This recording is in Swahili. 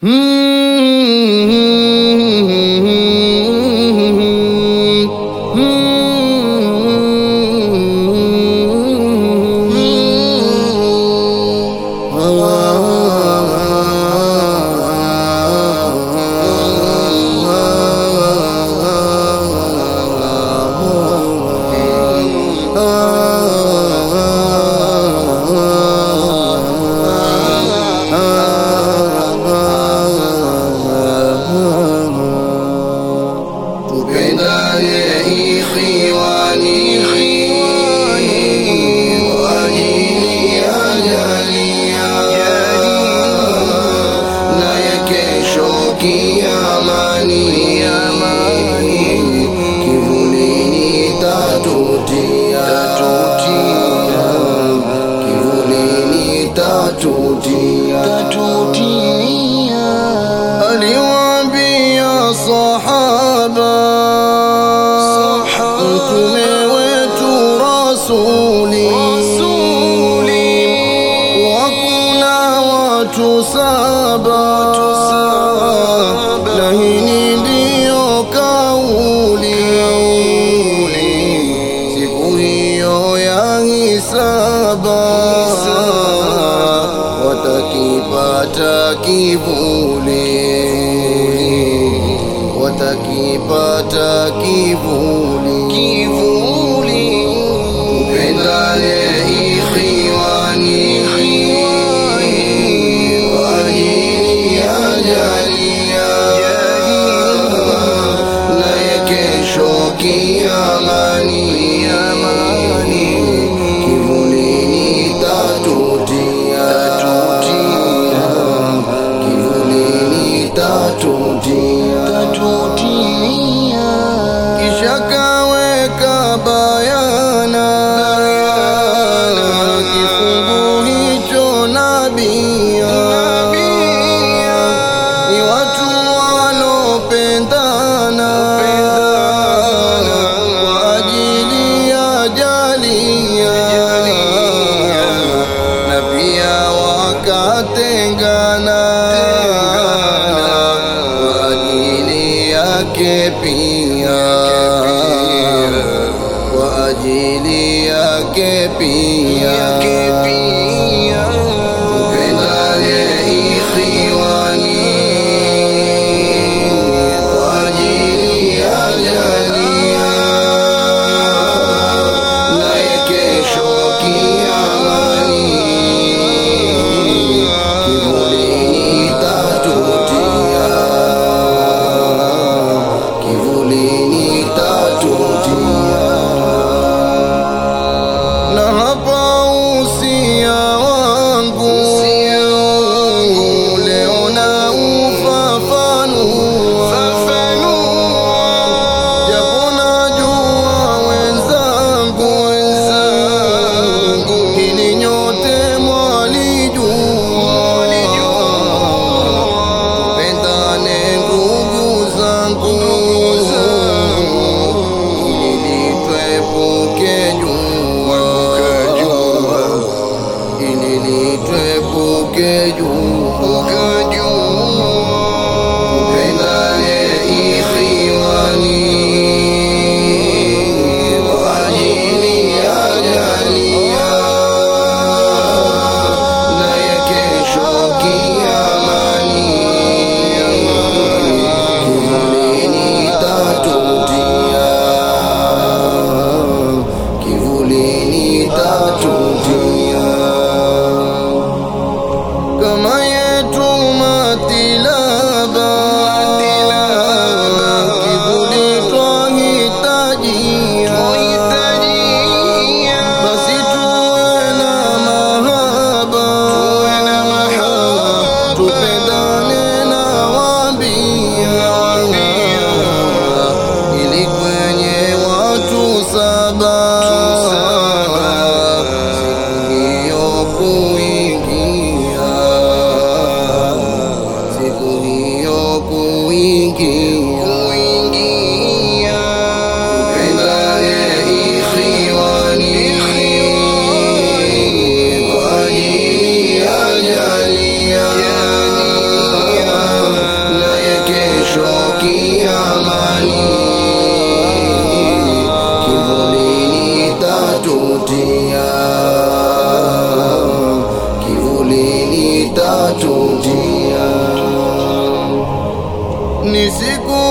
Hmm. ديواني watu saba, na hii ndiyo kauli. Siku hiyo ya hisaba, watakipata kivuli, watakipata kivuli. تنگانہ علی لیا کے پیا وہ علی لیا کے پیا ni siku